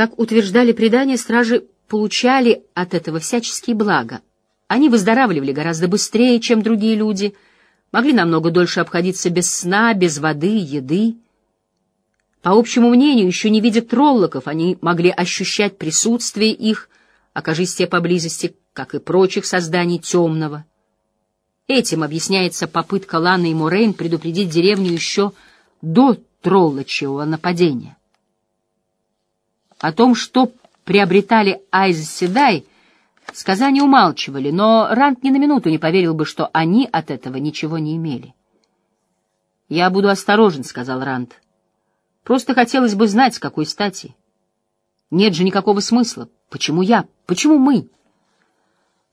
Как утверждали предания, стражи получали от этого всяческие блага. Они выздоравливали гораздо быстрее, чем другие люди, могли намного дольше обходиться без сна, без воды, еды. По общему мнению, еще не видя троллоков, они могли ощущать присутствие их, окажись те поблизости, как и прочих созданий темного. Этим объясняется попытка Ланы и Морейн предупредить деревню еще до троллочьего нападения. О том, что приобретали Айз Седай, сказания умалчивали, но Рант ни на минуту не поверил бы, что они от этого ничего не имели. «Я буду осторожен», — сказал Рант. «Просто хотелось бы знать, с какой стати. Нет же никакого смысла. Почему я? Почему мы?»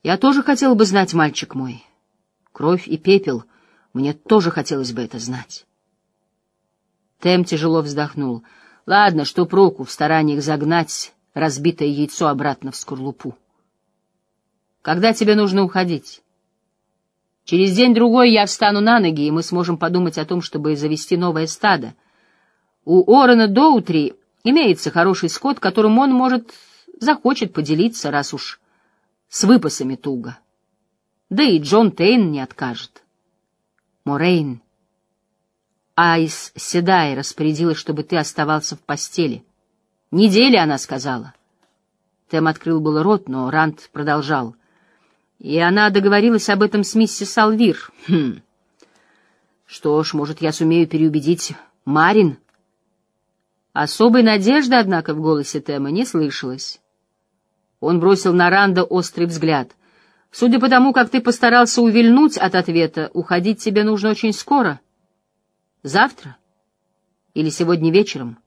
«Я тоже хотел бы знать, мальчик мой. Кровь и пепел. Мне тоже хотелось бы это знать». Тем тяжело вздохнул — Ладно, что проку в стараниях загнать разбитое яйцо обратно в скорлупу. Когда тебе нужно уходить? Через день-другой я встану на ноги, и мы сможем подумать о том, чтобы завести новое стадо. У Орена Доутри имеется хороший скот, которым он, может, захочет поделиться, раз уж с выпасами туго. Да и Джон Тейн не откажет. Морейн Айс Седай распорядилась, чтобы ты оставался в постели. Недели, она сказала. Тем открыл было рот, но Ранд продолжал. И она договорилась об этом с миссис Алвир. Хм. Что ж, может, я сумею переубедить Марин? Особой надежды, однако, в голосе Тема не слышалось. Он бросил на Ранда острый взгляд. Судя по тому, как ты постарался увильнуть от ответа, уходить тебе нужно очень скоро — Завтра? Или сегодня вечером?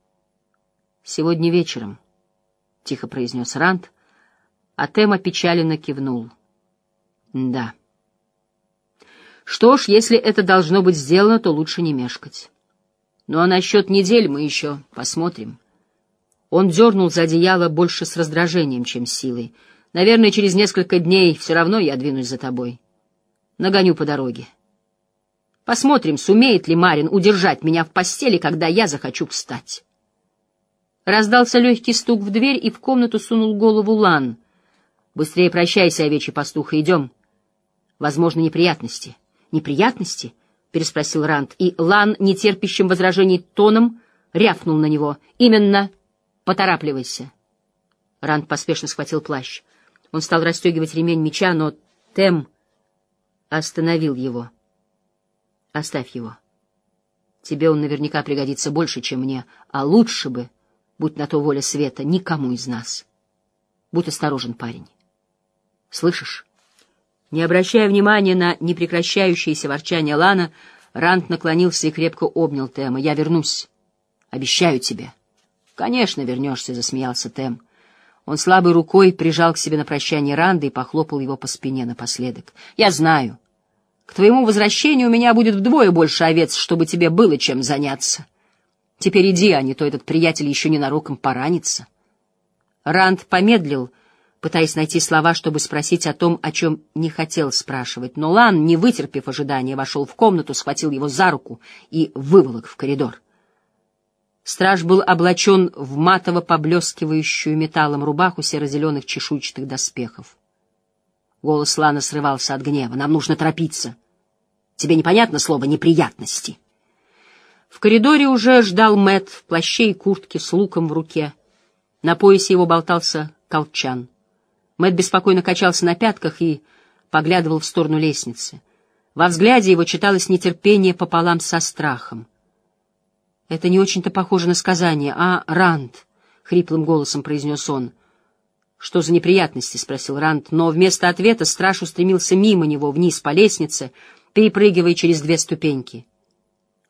Сегодня вечером, — тихо произнес Рант, а Тема печаленно кивнул. Да. Что ж, если это должно быть сделано, то лучше не мешкать. Ну а насчет недель мы еще посмотрим. Он дернул за одеяло больше с раздражением, чем силой. Наверное, через несколько дней все равно я двинусь за тобой. Нагоню по дороге. Посмотрим, сумеет ли Марин удержать меня в постели, когда я захочу встать. Раздался легкий стук в дверь, и в комнату сунул голову Лан. «Быстрее прощайся, овечий пастух, и идем. Возможно, неприятности». «Неприятности?» — переспросил Ранд, и Лан, нетерпящим возражений тоном, рявкнул на него. «Именно. Поторапливайся». Ранд поспешно схватил плащ. Он стал расстегивать ремень меча, но Тем остановил его. Оставь его. Тебе он наверняка пригодится больше, чем мне, а лучше бы, будь на то воля света, никому из нас. Будь осторожен, парень. Слышишь? Не обращая внимания на непрекращающееся ворчание Лана, Рант наклонился и крепко обнял Тема. «Я вернусь. Обещаю тебе». «Конечно вернешься», — засмеялся Тем. Он слабой рукой прижал к себе на прощание Ранда и похлопал его по спине напоследок. «Я знаю». К твоему возвращению у меня будет вдвое больше овец, чтобы тебе было чем заняться. Теперь иди, а не то этот приятель еще ненароком поранится. Ранд помедлил, пытаясь найти слова, чтобы спросить о том, о чем не хотел спрашивать, но Лан, не вытерпев ожидания, вошел в комнату, схватил его за руку и выволок в коридор. Страж был облачен в матово поблескивающую металлом рубаху серо-зеленых чешуйчатых доспехов. Голос Лана срывался от гнева. «Нам нужно торопиться. Тебе непонятно слово «неприятности»?» В коридоре уже ждал Мэт в плаще и куртке с луком в руке. На поясе его болтался колчан. Мэт беспокойно качался на пятках и поглядывал в сторону лестницы. Во взгляде его читалось нетерпение пополам со страхом. «Это не очень-то похоже на сказание, а, Ранд?» — хриплым голосом произнес он. «Что за неприятности?» — спросил Ранд, но вместо ответа страж устремился мимо него вниз по лестнице, перепрыгивая через две ступеньки.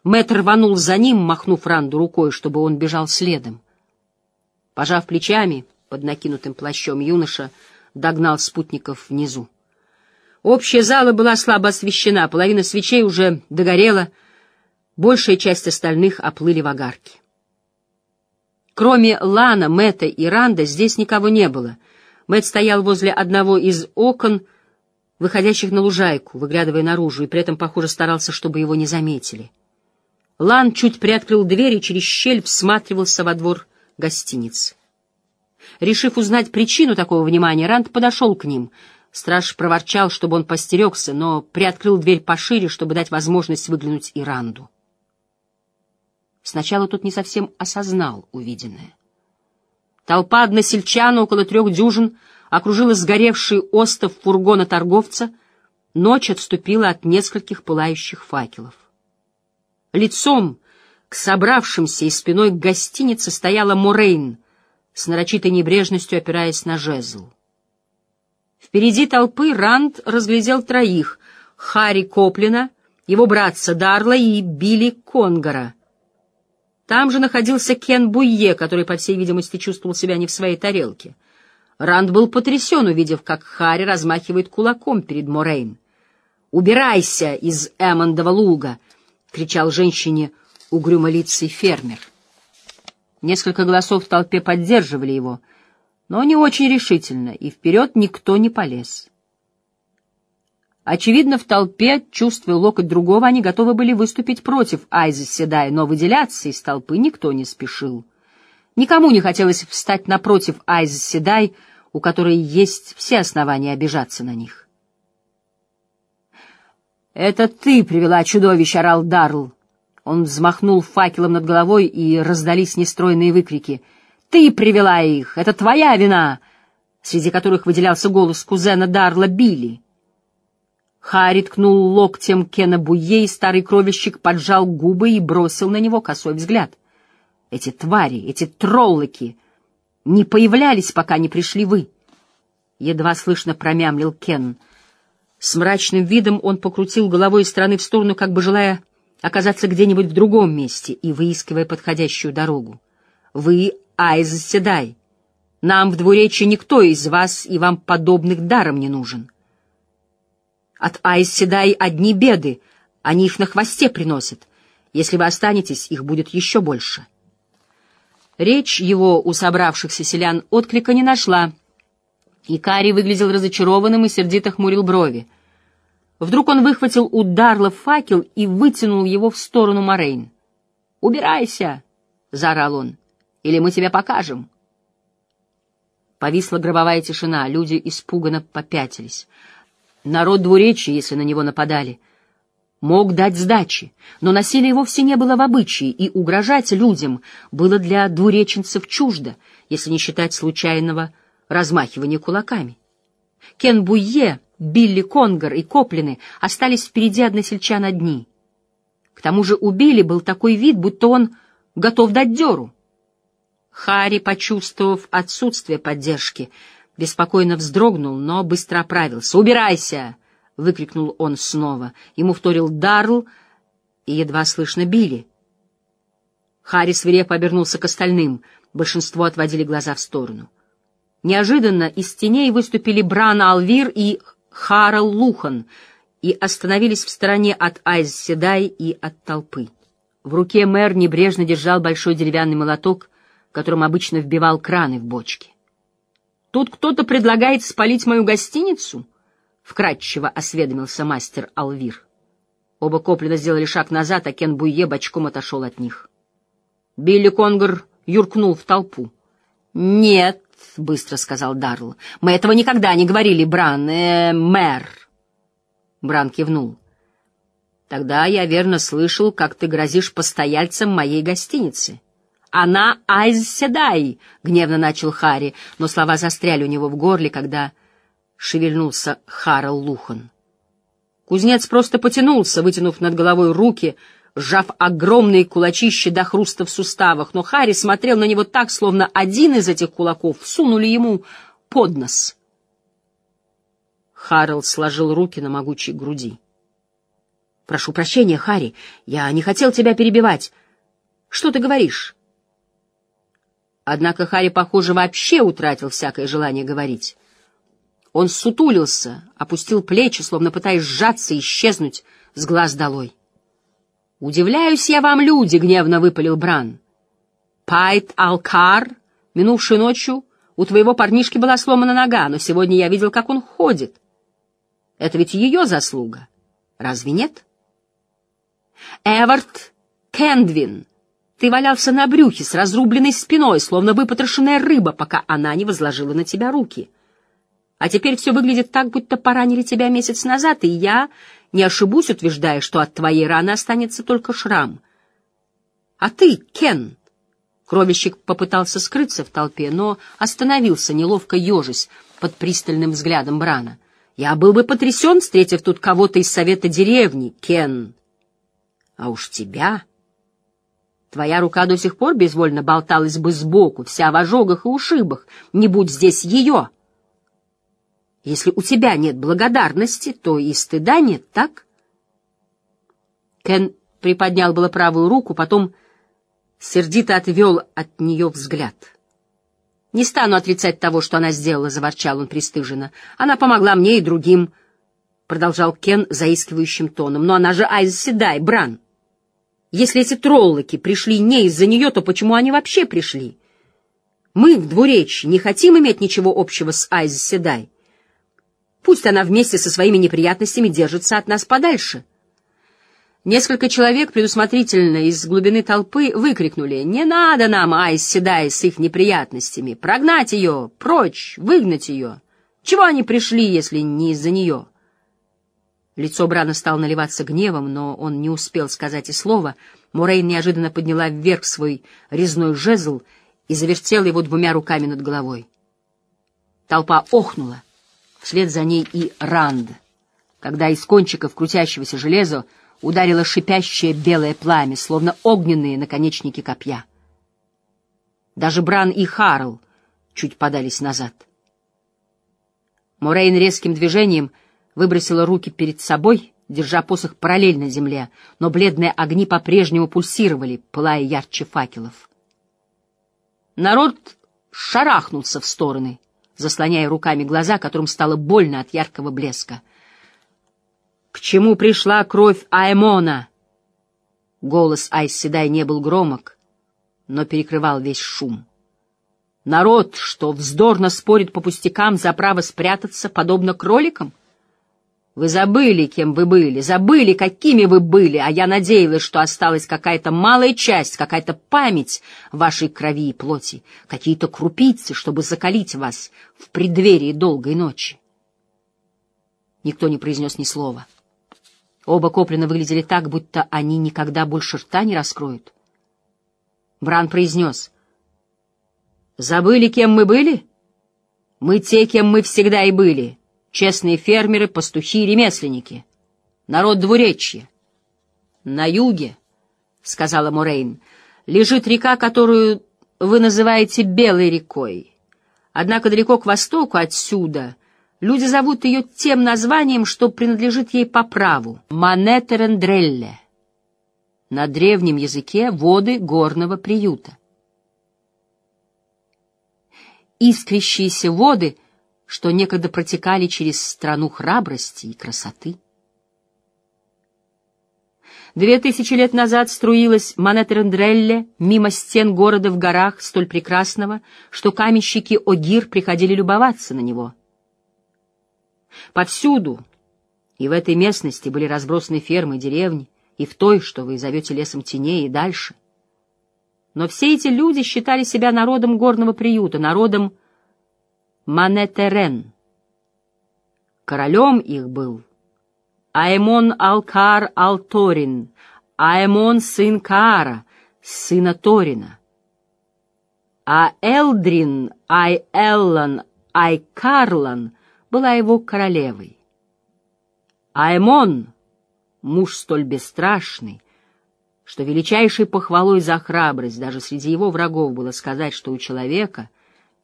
Мэтр рванул за ним, махнув Ранду рукой, чтобы он бежал следом. Пожав плечами, под накинутым плащом юноша догнал спутников внизу. Общая зала была слабо освещена, половина свечей уже догорела, большая часть остальных оплыли в огарки. Кроме Лана, Мэтта и Ранда здесь никого не было. Мэтт стоял возле одного из окон, выходящих на лужайку, выглядывая наружу, и при этом, похоже, старался, чтобы его не заметили. Лан чуть приоткрыл дверь и через щель всматривался во двор гостиницы. Решив узнать причину такого внимания, Ранд подошел к ним. Страж проворчал, чтобы он постерегся, но приоткрыл дверь пошире, чтобы дать возможность выглянуть и Ранду. Сначала тот не совсем осознал увиденное. Толпа односельчан, около трех дюжин, окружила сгоревший остов фургона торговца, ночь отступила от нескольких пылающих факелов. Лицом к собравшимся и спиной к гостинице стояла Морейн, с нарочитой небрежностью опираясь на жезл. Впереди толпы Ранд разглядел троих — Харри Коплина, его братца Дарла и Билли Конгора. Там же находился Кен Буйе, который, по всей видимости, чувствовал себя не в своей тарелке. Ранд был потрясен, увидев, как Харри размахивает кулаком перед Морейн. «Убирайся из Эммондова луга!» — кричал женщине угрюмолицый фермер. Несколько голосов в толпе поддерживали его, но не очень решительно, и вперед никто не полез. Очевидно, в толпе, чувствуя локоть другого, они готовы были выступить против Айза Седая, но выделяться из толпы никто не спешил. Никому не хотелось встать напротив Айза Седай, у которой есть все основания обижаться на них. «Это ты привела чудовище!» — орал Дарл. Он взмахнул факелом над головой, и раздались нестройные выкрики. «Ты привела их! Это твоя вина!» Среди которых выделялся голос кузена Дарла Билли. Харри ткнул локтем Кена Буе, и старый кровельщик поджал губы и бросил на него косой взгляд. «Эти твари, эти троллоки не появлялись, пока не пришли вы!» Едва слышно промямлил Кен. С мрачным видом он покрутил головой из стороны в сторону, как бы желая оказаться где-нибудь в другом месте и выискивая подходящую дорогу. Вы, Айз Седай, нам в двуречии никто из вас и вам подобных даром не нужен. От Айз Седай одни беды, они их на хвосте приносят. Если вы останетесь, их будет еще больше. Речь его у собравшихся селян отклика не нашла, и Кари выглядел разочарованным и сердито хмурил брови. Вдруг он выхватил у Дарла факел и вытянул его в сторону Морейн. «Убирайся!» — заорал он. «Или мы тебе покажем!» Повисла гробовая тишина, люди испуганно попятились. Народ двуречия, если на него нападали, мог дать сдачи, но насилие вовсе не было в обычае, и угрожать людям было для двуреченцев чуждо, если не считать случайного размахивания кулаками. Кен Буйе Билли Конгар и Коплины остались впереди односельчан одни. К тому же у Билли был такой вид, будто он готов дать дёру. Харри, почувствовав отсутствие поддержки, беспокойно вздрогнул, но быстро оправился. «Убирайся!» — выкрикнул он снова. Ему вторил Дарл и едва слышно Билли. Харри свирепо обернулся к остальным. Большинство отводили глаза в сторону. Неожиданно из теней выступили Бран Алвир и Харал Лухан и остановились в стороне от Айз Седай и от толпы. В руке мэр небрежно держал большой деревянный молоток, которым обычно вбивал краны в бочки. «Тут кто-то предлагает спалить мою гостиницу?» — вкратчиво осведомился мастер Алвир. Оба Коплина сделали шаг назад, а Кен Буйе бочком отошел от них. Билли Конгр юркнул в толпу. «Нет», — быстро сказал Дарл. — Мы этого никогда не говорили, Бран, э, мэр. Бран кивнул. — Тогда я верно слышал, как ты грозишь постояльцам моей гостиницы. — Она Айз Седай, — гневно начал Хари, но слова застряли у него в горле, когда шевельнулся Харл Лухан. Кузнец просто потянулся, вытянув над головой руки — сжав огромные кулачища до хруста в суставах, но Харри смотрел на него так, словно один из этих кулаков всунули ему под нос. Харрелл сложил руки на могучей груди. «Прошу прощения, Харри, я не хотел тебя перебивать. Что ты говоришь?» Однако Харри, похоже, вообще утратил всякое желание говорить. Он сутулился, опустил плечи, словно пытаясь сжаться и исчезнуть с глаз долой. «Удивляюсь я вам, люди!» — гневно выпалил Бран. «Пайт Алкар, минувшей ночью у твоего парнишки была сломана нога, но сегодня я видел, как он ходит. Это ведь ее заслуга, разве нет?» «Эвард Кендвин, Ты валялся на брюхе с разрубленной спиной, словно выпотрошенная рыба, пока она не возложила на тебя руки. А теперь все выглядит так, будто поранили тебя месяц назад, и я не ошибусь, утверждая, что от твоей раны останется только шрам. А ты, Кен... Кровищик попытался скрыться в толпе, но остановился, неловко ежась под пристальным взглядом Брана. «Я был бы потрясен, встретив тут кого-то из совета деревни, Кен. А уж тебя...» Твоя рука до сих пор безвольно болталась бы сбоку, вся в ожогах и ушибах, не будь здесь ее. Если у тебя нет благодарности, то и стыда нет, так? Кен приподнял было правую руку, потом сердито отвел от нее взгляд. «Не стану отрицать того, что она сделала», — заворчал он пристыженно. «Она помогла мне и другим», — продолжал Кен заискивающим тоном. «Но она же Айз Седай, Бран. Если эти троллоки пришли не из-за нее, то почему они вообще пришли? Мы в двуречи не хотим иметь ничего общего с Айз Седай. Пусть она вместе со своими неприятностями держится от нас подальше». Несколько человек предусмотрительно из глубины толпы выкрикнули «Не надо нам, Айс Седай, с их неприятностями! Прогнать ее! Прочь! Выгнать ее! Чего они пришли, если не из-за нее?» Лицо Брана стало наливаться гневом, но он не успел сказать и слова. Морейн неожиданно подняла вверх свой резной жезл и завертела его двумя руками над головой. Толпа охнула, вслед за ней и Ранд, когда из кончиков крутящегося железа ударило шипящее белое пламя, словно огненные наконечники копья. Даже Бран и Харл чуть подались назад. Морейн резким движением выбросила руки перед собой, держа посох параллельно земле, но бледные огни по-прежнему пульсировали, пылая ярче факелов. Народ шарахнулся в стороны, заслоняя руками глаза, которым стало больно от яркого блеска. К чему пришла кровь Аймона? Голос Айседай не был громок, но перекрывал весь шум. Народ, что вздорно спорит по пустякам за право спрятаться, подобно кроликам? Вы забыли, кем вы были, забыли, какими вы были, а я надеялась, что осталась какая-то малая часть, какая-то память вашей крови и плоти, какие-то крупицы, чтобы закалить вас в преддверии долгой ночи. Никто не произнес ни слова. Оба Коплина выглядели так, будто они никогда больше рта не раскроют. Бран произнес. «Забыли, кем мы были? Мы те, кем мы всегда и были. Честные фермеры, пастухи, ремесленники. Народ двуречья. На юге, — сказала Морейн, — лежит река, которую вы называете Белой рекой. Однако далеко к востоку отсюда — Люди зовут ее тем названием, что принадлежит ей по праву — Манетерендрелле. На древнем языке — воды горного приюта. Искрящиеся воды, что некогда протекали через страну храбрости и красоты. Две тысячи лет назад струилась Манетерендрелле мимо стен города в горах столь прекрасного, что каменщики Огир приходили любоваться на него — Повсюду и в этой местности были разбросаны фермы, деревни, и в той, что вы зовете лесом теней, и дальше. Но все эти люди считали себя народом горного приюта, народом Манетерен. Королем их был Аэмон Алкар Алторин, Аэмон сын Каара, сына Торина. А Элдрин Ай Эллан Ай Карлан — была его королевой. Аймон, муж столь бесстрашный, что величайшей похвалой за храбрость даже среди его врагов было сказать, что у человека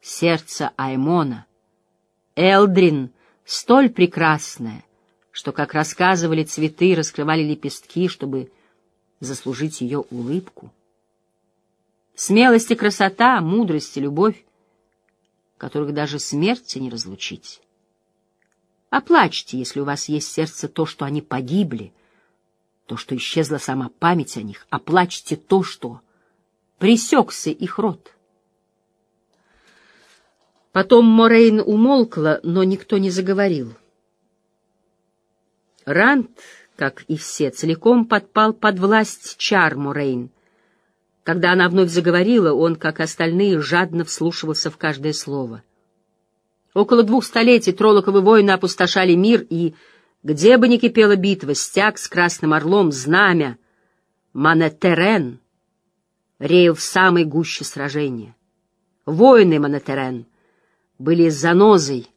сердце Аймона. Элдрин столь прекрасная, что, как рассказывали, цветы раскрывали лепестки, чтобы заслужить ее улыбку. Смелость и красота, мудрость и любовь, которых даже смерти не разлучить. Оплачьте, если у вас есть сердце, то, что они погибли, то, что исчезла сама память о них. Оплачьте то, что пресекся их род. Потом Морейн умолкла, но никто не заговорил. Ранд, как и все, целиком подпал под власть чар Морейн. Когда она вновь заговорила, он, как остальные, жадно вслушивался в каждое слово. Около двух столетий троллоковы воины опустошали мир, и, где бы ни кипела битва, стяг с красным орлом, знамя, Манетерен реял в самой гуще сражения. Воины Манетерен были занозой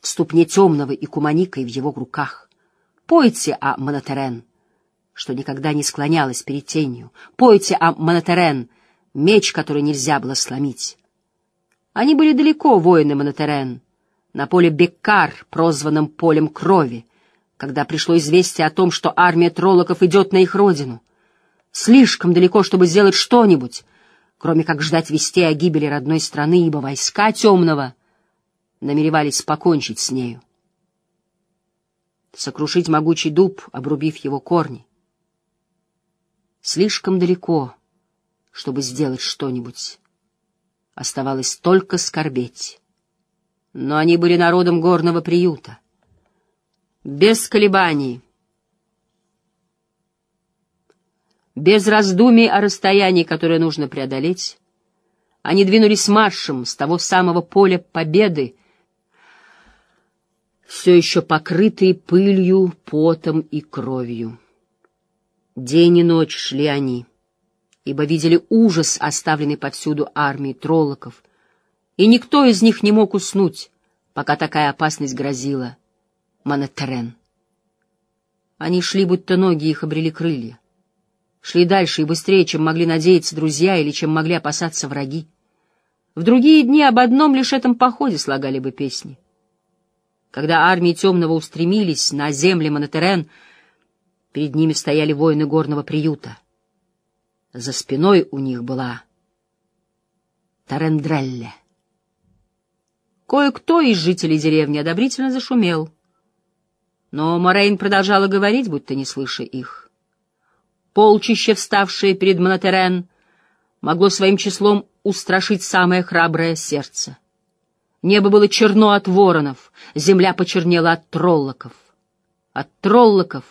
в ступне темного и куманикой в его руках. Пойте о Манетерен, что никогда не склонялась перед тенью. Пойте о Манетерен, меч, который нельзя было сломить. Они были далеко, воины Манетерен, на поле Беккар, прозванном полем крови, когда пришло известие о том, что армия троллоков идет на их родину слишком далеко, чтобы сделать что-нибудь, кроме как ждать вести о гибели родной страны, ибо войска темного намеревались покончить с нею. Сокрушить могучий дуб, обрубив его корни. Слишком далеко, чтобы сделать что-нибудь. Оставалось только скорбеть. Но они были народом горного приюта. Без колебаний — Без раздумий о расстоянии, которое нужно преодолеть, они двинулись маршем с того самого поля победы, все еще покрытые пылью, потом и кровью. День и ночь шли они, ибо видели ужас, оставленный повсюду армией троллоков, и никто из них не мог уснуть, пока такая опасность грозила Монетерен. Они шли, будто ноги их обрели крылья шли дальше и быстрее, чем могли надеяться друзья или чем могли опасаться враги. В другие дни об одном лишь этом походе слагали бы песни. Когда армии Темного устремились на земли Монотерен, перед ними стояли воины горного приюта. За спиной у них была Тарендрелле. Кое-кто из жителей деревни одобрительно зашумел, но Морейн продолжала говорить, будто не слыша их. Полчище, вставшее перед Монотерен, могло своим числом устрашить самое храброе сердце. Небо было черно от воронов, земля почернела от троллоков. От троллоков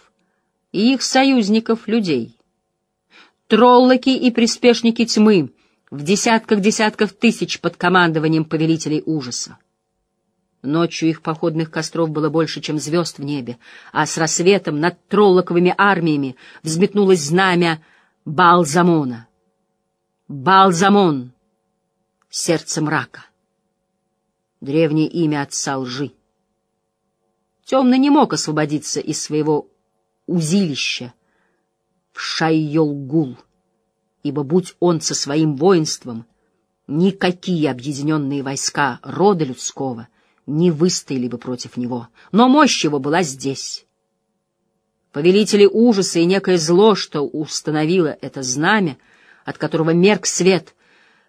и их союзников людей. Троллоки и приспешники тьмы в десятках-десятков тысяч под командованием повелителей ужаса. Ночью их походных костров было больше, чем звезд в небе, а с рассветом над троллоковыми армиями взметнулось знамя Балзамона. Балзамон — сердце мрака. Древнее имя отца лжи. Темный не мог освободиться из своего узилища в Шайолгул, ибо будь он со своим воинством, никакие объединенные войска рода людского — не выстояли бы против него, но мощь его была здесь. Повелители ужаса и некое зло, что установило это знамя, от которого мерк свет,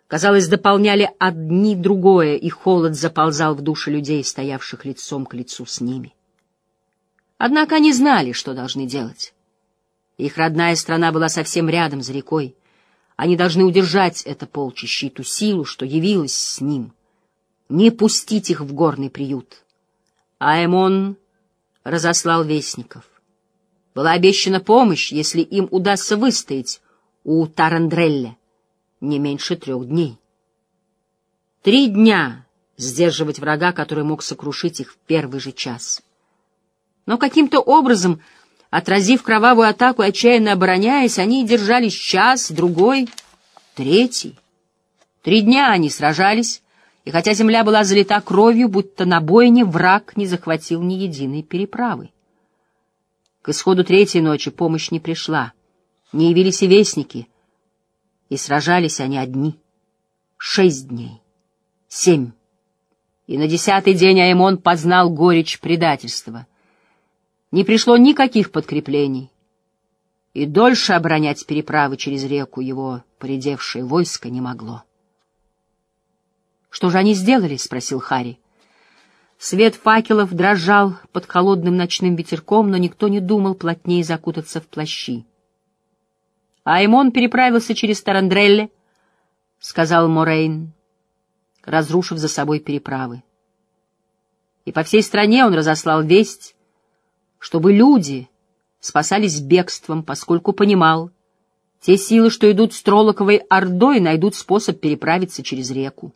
казалось, дополняли одни другое, и холод заползал в души людей, стоявших лицом к лицу с ними. Однако они знали, что должны делать. Их родная страна была совсем рядом, за рекой. Они должны удержать это полчище и ту силу, что явилась с ним — не пустить их в горный приют. Аймон разослал вестников. Была обещана помощь, если им удастся выстоять у Тарандрелля не меньше трех дней. Три дня сдерживать врага, который мог сокрушить их в первый же час. Но каким-то образом, отразив кровавую атаку и отчаянно обороняясь, они держались час, другой, третий. Три дня они сражались, и хотя земля была залита кровью, будто на бойне враг не захватил ни единой переправы. К исходу третьей ночи помощь не пришла, не явились и вестники, и сражались они одни. Шесть дней, семь. И на десятый день Аймон познал горечь предательства. Не пришло никаких подкреплений, и дольше оборонять переправы через реку его поредевшее войско не могло. «Что же они сделали?» — спросил Хари. Свет факелов дрожал под холодным ночным ветерком, но никто не думал плотнее закутаться в плащи. «Аймон переправился через Тарандрелле», — сказал Морейн, разрушив за собой переправы. И по всей стране он разослал весть, чтобы люди спасались бегством, поскольку понимал, Те силы, что идут с Троллоковой Ордой, найдут способ переправиться через реку.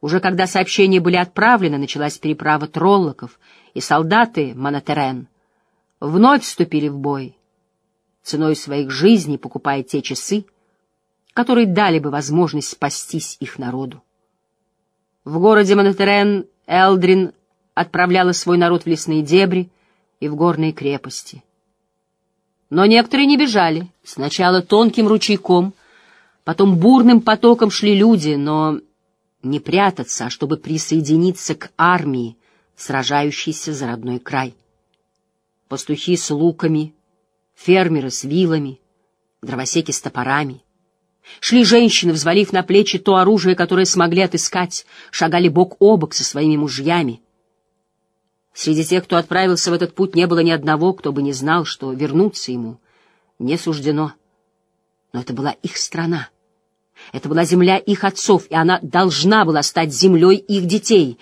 Уже когда сообщения были отправлены, началась переправа Троллоков, и солдаты Монотерен вновь вступили в бой, ценой своих жизней покупая те часы, которые дали бы возможность спастись их народу. В городе Монотерен Элдрин отправляла свой народ в лесные дебри и в горные крепости. Но некоторые не бежали. Сначала тонким ручейком, потом бурным потоком шли люди, но не прятаться, а чтобы присоединиться к армии, сражающейся за родной край. Пастухи с луками, фермеры с вилами, дровосеки с топорами. Шли женщины, взвалив на плечи то оружие, которое смогли отыскать, шагали бок о бок со своими мужьями. Среди тех, кто отправился в этот путь, не было ни одного, кто бы не знал, что вернуться ему не суждено. Но это была их страна. Это была земля их отцов, и она должна была стать землей их детей.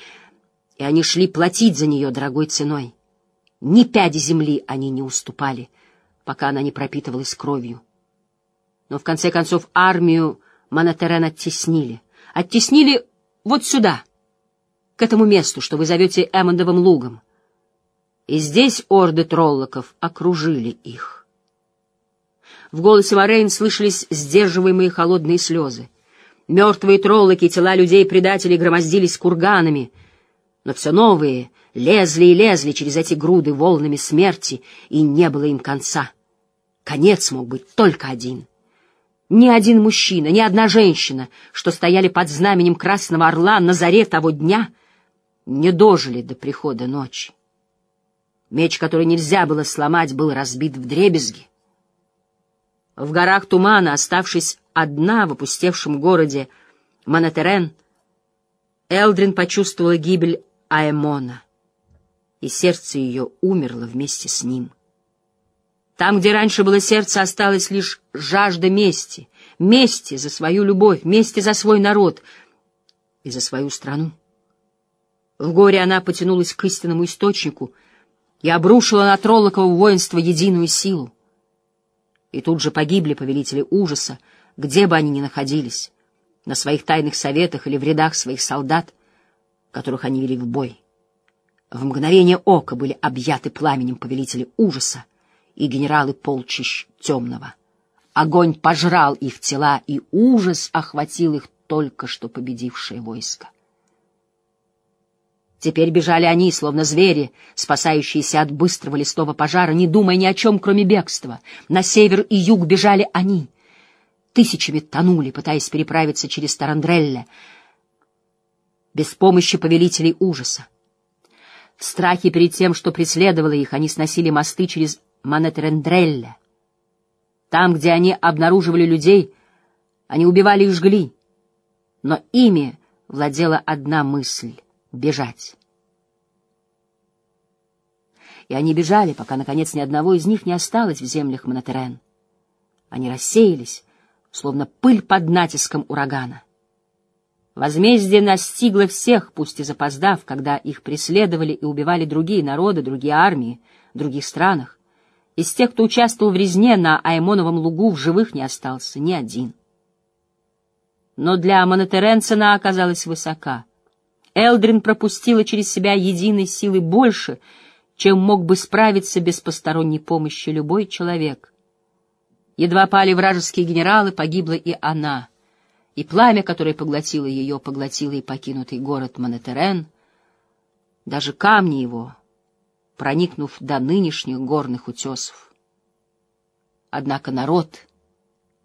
И они шли платить за нее дорогой ценой. Ни пяди земли они не уступали, пока она не пропитывалась кровью. Но в конце концов армию Монотерен оттеснили. Оттеснили вот сюда, к этому месту, что вы зовете Эммондовым лугом. И здесь орды троллоков окружили их. В голосе Морейн слышались сдерживаемые холодные слезы. Мертвые троллоки, тела людей-предателей громоздились курганами, но все новые лезли и лезли через эти груды волнами смерти, и не было им конца. Конец мог быть только один — ни один мужчина, ни одна женщина, что стояли под знаменем Красного Орла на заре того дня, не дожили до прихода ночи. Меч, который нельзя было сломать, был разбит в дребезги. В горах тумана, оставшись одна в опустевшем городе Монотерен, Элдрин почувствовала гибель Аэмона, и сердце ее умерло вместе с ним. Там, где раньше было сердце, осталась лишь жажда мести. Мести за свою любовь, мести за свой народ и за свою страну. В горе она потянулась к истинному источнику и обрушила на Троллоково воинство единую силу. И тут же погибли повелители ужаса, где бы они ни находились, на своих тайных советах или в рядах своих солдат, которых они вели в бой. В мгновение ока были объяты пламенем повелители ужаса, и генералы полчищ темного. Огонь пожрал их тела, и ужас охватил их только что победившее войско. Теперь бежали они, словно звери, спасающиеся от быстрого лесного пожара, не думая ни о чем, кроме бегства. На север и юг бежали они. Тысячами тонули, пытаясь переправиться через Тарандрелле, без помощи повелителей ужаса. В страхе перед тем, что преследовало их, они сносили мосты через Манетрендрелля. Там, где они обнаруживали людей, они убивали и жгли. Но ими владела одна мысль — бежать. И они бежали, пока, наконец, ни одного из них не осталось в землях Монотерен. Они рассеялись, словно пыль под натиском урагана. Возмездие настигло всех, пусть и запоздав, когда их преследовали и убивали другие народы, другие армии, в других странах. Из тех, кто участвовал в резне на Аймоновом лугу, в живых не остался ни один. Но для Монотерен цена оказалась высока. Элдрин пропустила через себя единой силы больше, чем мог бы справиться без посторонней помощи любой человек. Едва пали вражеские генералы, погибла и она, и пламя, которое поглотило ее, поглотило и покинутый город Монотерен, даже камни его — проникнув до нынешних горных утесов. Однако народ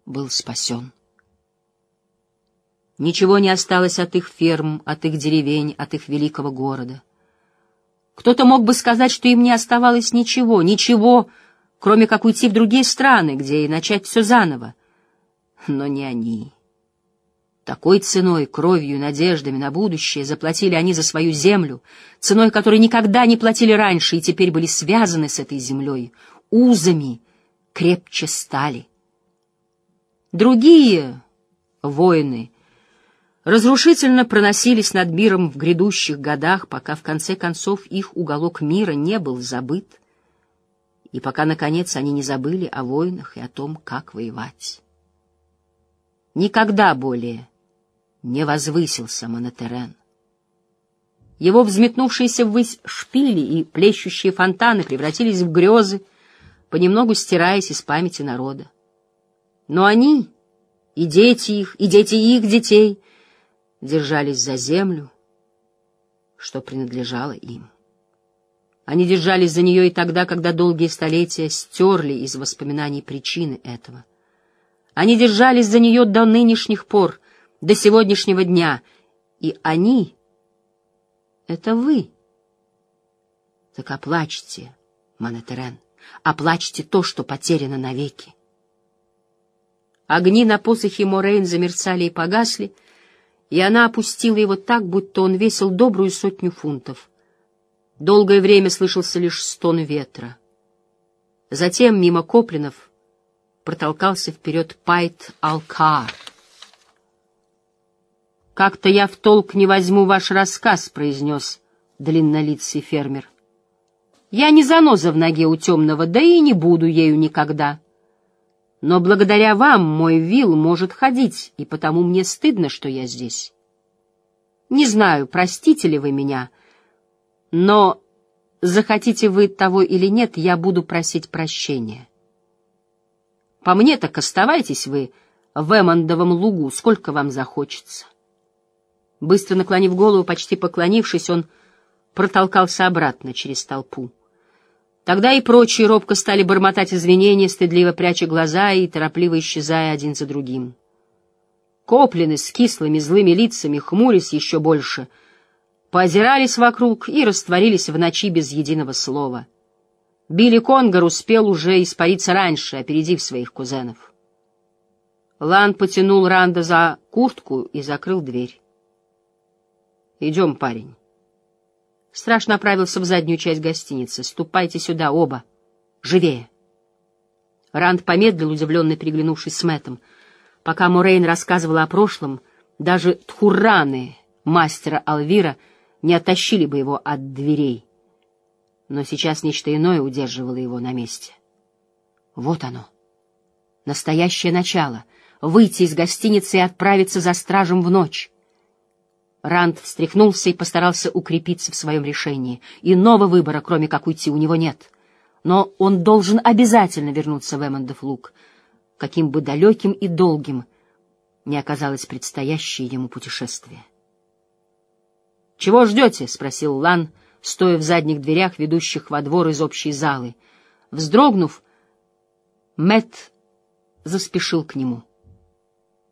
был спасен. Ничего не осталось от их ферм, от их деревень, от их великого города. Кто-то мог бы сказать, что им не оставалось ничего, ничего, кроме как уйти в другие страны, где и начать все заново. Но не они. Такой ценой, кровью надеждами на будущее заплатили они за свою землю, ценой которой никогда не платили раньше и теперь были связаны с этой землей, узами крепче стали. Другие воины разрушительно проносились над миром в грядущих годах, пока в конце концов их уголок мира не был забыт, и пока, наконец, они не забыли о войнах и о том, как воевать. Никогда более не возвысился Монотерен. Его взметнувшиеся ввысь шпили и плещущие фонтаны превратились в грезы, понемногу стираясь из памяти народа. Но они, и дети их, и дети их детей, держались за землю, что принадлежало им. Они держались за нее и тогда, когда долгие столетия стерли из воспоминаний причины этого. Они держались за нее до нынешних пор, до сегодняшнего дня, и они — это вы. Так оплачьте, Манетерен, оплачьте то, что потеряно навеки. Огни на посохе Морейн замерцали и погасли, и она опустила его так, будто он весил добрую сотню фунтов. Долгое время слышался лишь стон ветра. Затем мимо Коплинов протолкался вперед Пайт Алкаар. «Как-то я в толк не возьму ваш рассказ», — произнес длиннолицый фермер. «Я не заноза в ноге у темного, да и не буду ею никогда. Но благодаря вам мой вил может ходить, и потому мне стыдно, что я здесь. Не знаю, простите ли вы меня, — но захотите вы того или нет, я буду просить прощения. По мне так оставайтесь вы в Эммондовом лугу, сколько вам захочется. Быстро наклонив голову, почти поклонившись, он протолкался обратно через толпу. Тогда и прочие робко стали бормотать извинения, стыдливо пряча глаза и торопливо исчезая один за другим. Коплины с кислыми злыми лицами, хмурясь еще больше — поозирались вокруг и растворились в ночи без единого слова. Билли Конгар успел уже испариться раньше, опередив своих кузенов. Лан потянул Ранда за куртку и закрыл дверь. «Идем, парень». Страж направился в заднюю часть гостиницы. «Ступайте сюда, оба. Живее!» Ранд помедлил, удивленно переглянувшись с Мэттом. Пока Морейн рассказывала о прошлом, даже тхурраны мастера Алвира — не оттащили бы его от дверей. Но сейчас нечто иное удерживало его на месте. Вот оно. Настоящее начало. Выйти из гостиницы и отправиться за стражем в ночь. Ранд встряхнулся и постарался укрепиться в своем решении. Иного выбора, кроме как уйти, у него нет. Но он должен обязательно вернуться в Эммондов луг, каким бы далеким и долгим не оказалось предстоящее ему путешествие. «Чего ждете?» — спросил Лан, стоя в задних дверях, ведущих во двор из общей залы. Вздрогнув, Мэт заспешил к нему.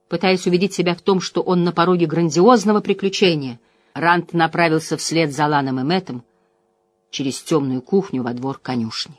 Пытаясь убедить себя в том, что он на пороге грандиозного приключения, Рант направился вслед за Ланом и Мэтом через темную кухню во двор конюшни.